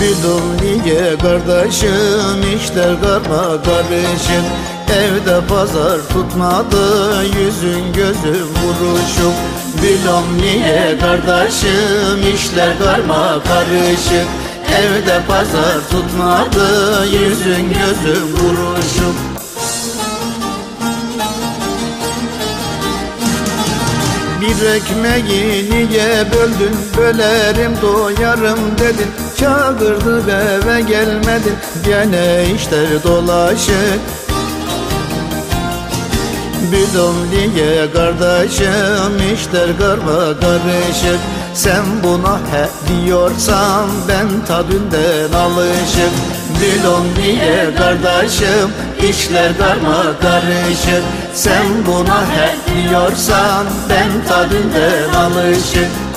Bildim niye kardeşim işler karma karışık Evde pazar tutmadı yüzün gözün vuruşuk Bilom niye kardeşim işler karma karışık Evde pazar tutmadı yüzün gözün vuruşuk Bir ekmeği niye böldün Bölerim doyarım dedin Çağırdık eve gelmedin Gene işler dolaşık Bilom niye kardeşim işler karma karışık. Sen buna he diyorsan ben tadünden alışık. Bilom niye kardeşim işler karma karışık. Sen buna he diyorsan ben tadünden alışık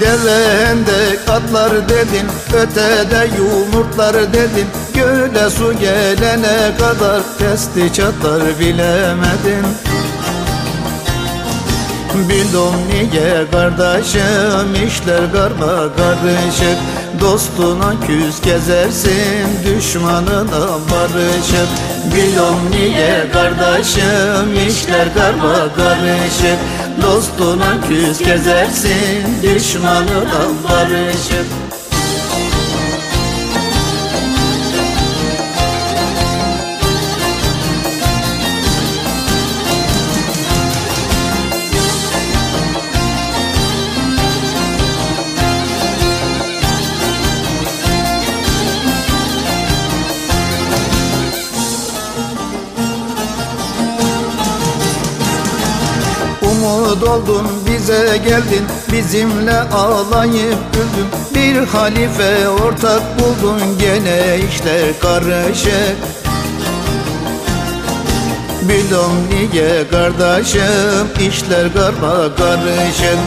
Devende katlar dedin Ötede yumurtlar dedin. Göle su gelene kadar Testi çatlar bilemedin Bildim niye kardeşim? İşler karma karışık. Dostuna küs gezersin düşmanına barışık. Bildim niye kardeşim? İşler karma karışık. Dostuna küs gezersin düşmanına barışık Umut oldun bize geldin. Bizimle ağlayıp güldün. Bir halife ortak buldun. Gene işler karışık. Bilom niye kardeşim? İşler karma karışık.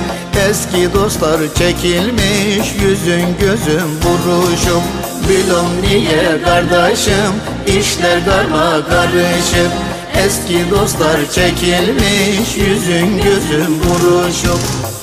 Eski dostlar çekilmiş yüzün gözün buruşum Bilom niye kardeşim? İşler karma karışık Eski dostlar çekilmiş yüzün gözün buruşuk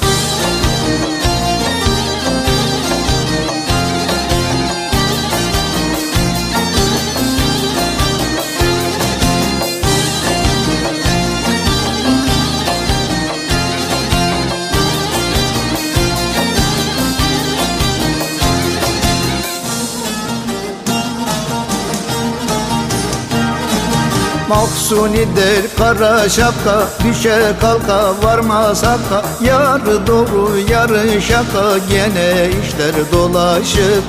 Mahsuni der kara şapka Düşe kalka varmaz hakka. Yarı doğru yarı şaka Gene işler dolaşık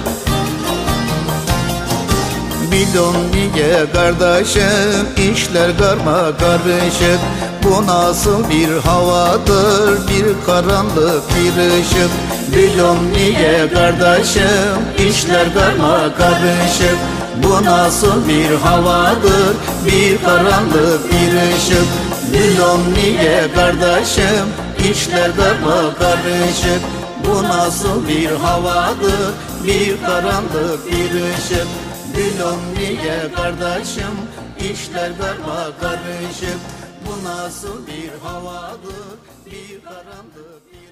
Bilon niye kardeşim? İşler karma karışık. Bu nasıl bir havadır? Bir karanlık bir ışık. Bilon niye kardeşim? İşler karma karışık Bu nasıl bir havadır? Bir karanlık bir ışık. Bilon niye kardeşim? İşler karma karışık? Bu nasıl bir havadır? Bir karanlık bir ışık. Bilom niye kardeşim? İşler karma karışık? Bu nasıl bir havadır? Bir karanlık bir